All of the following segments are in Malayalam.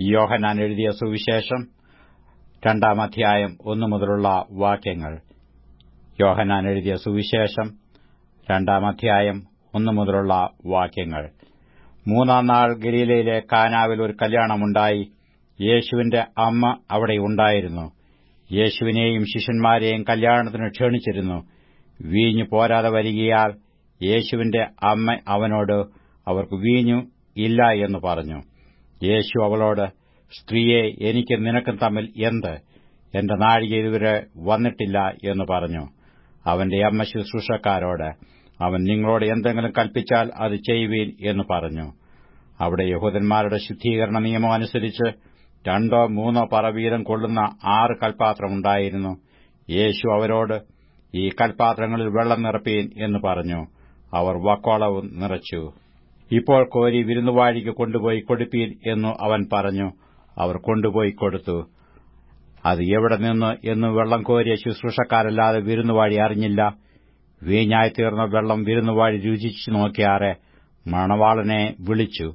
യോഹനാൻ എഴുതിയ സുവിശേഷം രണ്ടാം അധ്യായം ഒന്നു മുതലുള്ള വാക്യങ്ങൾ. യോഹനാൻ എഴുതിയ സുവിശേഷം രണ്ടാം അധ്യായം ഒന്നു മുതലുള്ള വാക്യങ്ങൾ. മൂന്നാം നാൾ ഗലീലയിലെ കാനാവിൽ ഒരു കല്യാണമുണ്ടായി. യേശുവിന്റെ അമ്മ അവിടെ ഉണ്ടായിരുന്നു. യേശുവിനെയും ശിഷ്യന്മാരെയും കല്യാണത്തിന് ക്ഷണിച്ചിരുന്നു. വീഞ്ഞു പോരാതെ വരികയാൽ യേശുവിന്റെ അമ്മ അവനോട് അവർക്ക് വീഞ്ഞു ഇല്ല എന്ന് പറഞ്ഞു. യേശു അവളോട് സ്ത്രീയെ എനിക്ക് നിനക്കും തമ്മിൽ എന്ത്? എന്റെ നാഴിക ഇതുവരെ വന്നിട്ടില്ല എന്ന് പറഞ്ഞു. അവന്റെ അമ്മ ശുശ്രൂഷക്കാരോട് അവൻ നിങ്ങളോട് എന്തെങ്കിലും കൽപ്പിച്ചാൽ അത് ചെയ്യുവീൻ എന്ന് പറഞ്ഞു. അവിടെ യഹൂദന്മാരുടെ ശുദ്ധീകരണ നിയമം അനുസരിച്ച് രണ്ടോ മൂന്നോ പറ വീതം കൊള്ളുന്ന ആറ് കൽപാത്രമുണ്ടായിരുന്നു യേശു അവരോട് ഈ കൽപാത്രങ്ങളിൽ വെള്ളം നിറപ്പീൻ എന്ന് പറഞ്ഞു. അവർ വക്കോളവും നിറച്ചു. ഇപ്പോൾ കോരി വിരുന്നുവാഴിക്ക് കൊണ്ടുപോയി കൊടുപ്പീൻ എന്നു അവൻ പറഞ്ഞു. അവർ കൊണ്ടുപോയി കൊടുത്തു. അത് എവിടെ നിന്ന് എന്ന് വെള്ളം കോരിയ ശുശ്രൂഷക്കാരല്ലാതെ വിരുന്നുവാഴി അറിഞ്ഞില്ല. വീഞ്ഞായി തീർന്ന വെള്ളം വിരുന്നുവാഴി രുചിച്ചു നോക്കിയാറെ മണവാളനെ വിളിച്ചു.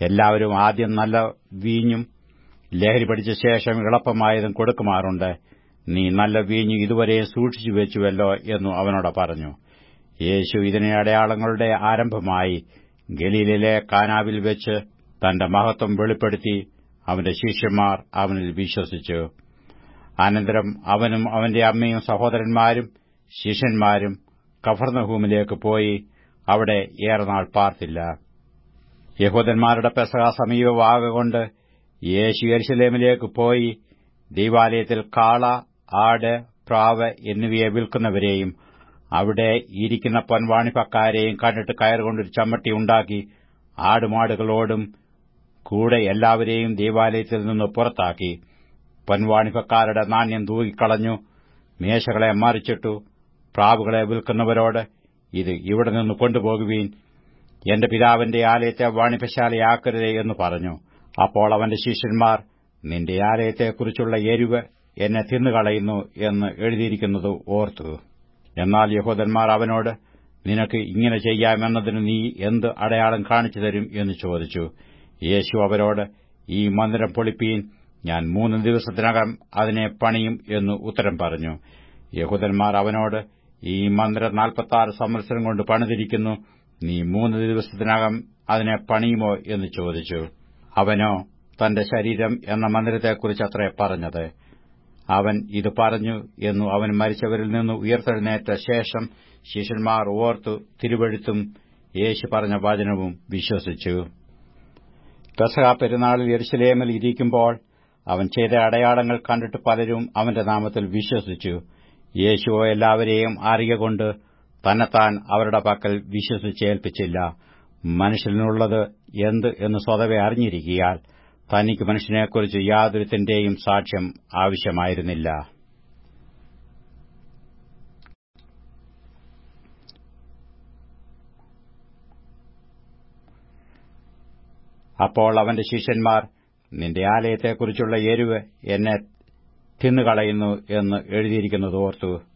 എല്ലാവരും ആദ്യം നല്ല വീഞ്ഞും ലഹരി പഠിച്ച ശേഷം എളുപ്പമായതും കൊടുക്കുമാറുണ്ട്. നീ നല്ല വീഞ്ഞു ഇതുവരെ സൂക്ഷിച്ചു വെച്ചുവല്ലോ എന്നു അവനോട് പറഞ്ഞു. യേശു ഇതിനെ അടയാളങ്ങളുടെ ആരംഭമായി. ഗലീലിലെ കാനാവിൽ വെച്ച് തന്റെ മഹത്വം വെളിപ്പെടുത്തി അവന്റെ ശിഷ്യന്മാർ അവനിൽ വിശ്വസിച്ചു. അനന്തരം അവനും അവന്റെ അമ്മയും സഹോദരന്മാരും ശിഷ്യന്മാരും കഫർനഹൂമിലേക്ക് പോയി അവിടെ ഏറെ നാൾ പാർത്തില്ല. യഹൂദന്മാരുടെ പെസക സമീപമാകൊണ്ട് യേശു യരിശലേമിലേക്ക് പോയി ദൈവാലയത്തിൽ കാള ആട് പ്രാവ് എന്നിവയെ വിൽക്കുന്നവരെയും അവിടെ ഇരിക്കുന്ന പൊൻവാണിപ്പക്കാരെയും കണ്ടിട്ട് കയറുകൊണ്ടൊരു ചമ്മട്ടി ഉണ്ടാക്കി ആടുമാടുകളോടും കൂടെ എല്ലാവരെയും ദേവാലയത്തിൽ നിന്ന് പുറത്താക്കി. പൊൻവാണിപ്പക്കാരുടെ നാണ്യം തൂകിക്കളഞ്ഞു. മേശകളെ മറിച്ചിട്ടു. പ്രാവുകളെ വിൽക്കുന്നവരോട് ഇത് ഇവിടെ നിന്ന് കൊണ്ടുപോകുവീൻ. എന്റെ പിതാവിന്റെ ആലയത്തെ വാണിപശാലയാക്കരുതേ എന്ന് പറഞ്ഞു. അപ്പോൾ അവന്റെ ശിഷ്യന്മാർ നിന്റെ ആലയത്തെക്കുറിച്ചുള്ള എരിവ് എന്നെ തിന്നുകളയുന്നു എന്ന് എഴുതിയിരിക്കുന്നത് ഓർത്തു. എന്നാൽ യഹോദന്മാർ അവനോട് നിനക്ക് ഇങ്ങനെ ചെയ്യാമെന്നതിന് നീ എന്ത് അടയാളം കാണിച്ചു തരും? എന്ന് ചോദിച്ചു. യേശു അവരോട് ഈ മന്ദിരം പൊളിപ്പീൻ ഞാൻ മൂന്ന് ദിവസത്തിനകം അതിനെ പണിയും എന്ന് ഉത്തരം പറഞ്ഞു. യഹൂദന്മാർ അവനോട് ഈ മന്ദിരം നാൽപ്പത്തി സംവത്സരം കൊണ്ട് പണിതിരിക്കുന്നു നീ മൂന്ന് ദിവസത്തിനകം അതിനെ പണിയുമോ? എന്ന് ചോദിച്ചു. അവനോ തന്റെ ശരീരം എന്ന മന്ദിരത്തെക്കുറിച്ച് അത്രേ പറഞ്ഞത്. അവൻ ഇത് പറഞ്ഞു എന്നു അവൻ മരിച്ചവരിൽ നിന്ന് ഉയർത്തെഴുന്നേറ്റ ശേഷം ശിഷ്യന്മാർ ഓർത്തു തിരുവഴുത്തും യേശു പറഞ്ഞ വചനവും വിശ്വസിച്ചു. പെസഹ പെരുന്നാളിൽ യെരുശലേമിൽ ഇരിക്കുമ്പോൾ അവൻ ചെയ്ത അടയാളങ്ങൾ കണ്ടിട്ട് പലരും അവന്റെ നാമത്തിൽ വിശ്വസിച്ചു. യേശുവോ എല്ലാവരെയും അറിയുകൊണ്ട് തന്നെത്താൻ അവരുടെ പക്കൽ വിശ്വസിച്ചേൽപ്പിച്ചില്ല. മനുഷ്യനുള്ളത് എന്ത് എന്ന് സ്വതവേ അറിഞ്ഞിരിക്കിയാൽ തനിക്ക് മനുഷ്യനെക്കുറിച്ച് യാതൊരുത്തിന്റെയും സാക്ഷ്യം ആവശ്യമായിരുന്നില്ല. അപ്പോൾ അവന്റെ ശിഷ്യന്മാർ നിന്റെ ആലയത്തെക്കുറിച്ചുള്ള എരിവ് എന്നെ തിന്നുകളയുന്നു എന്ന് എഴുതിയിരിക്കുന്നത് ഓർത്തു.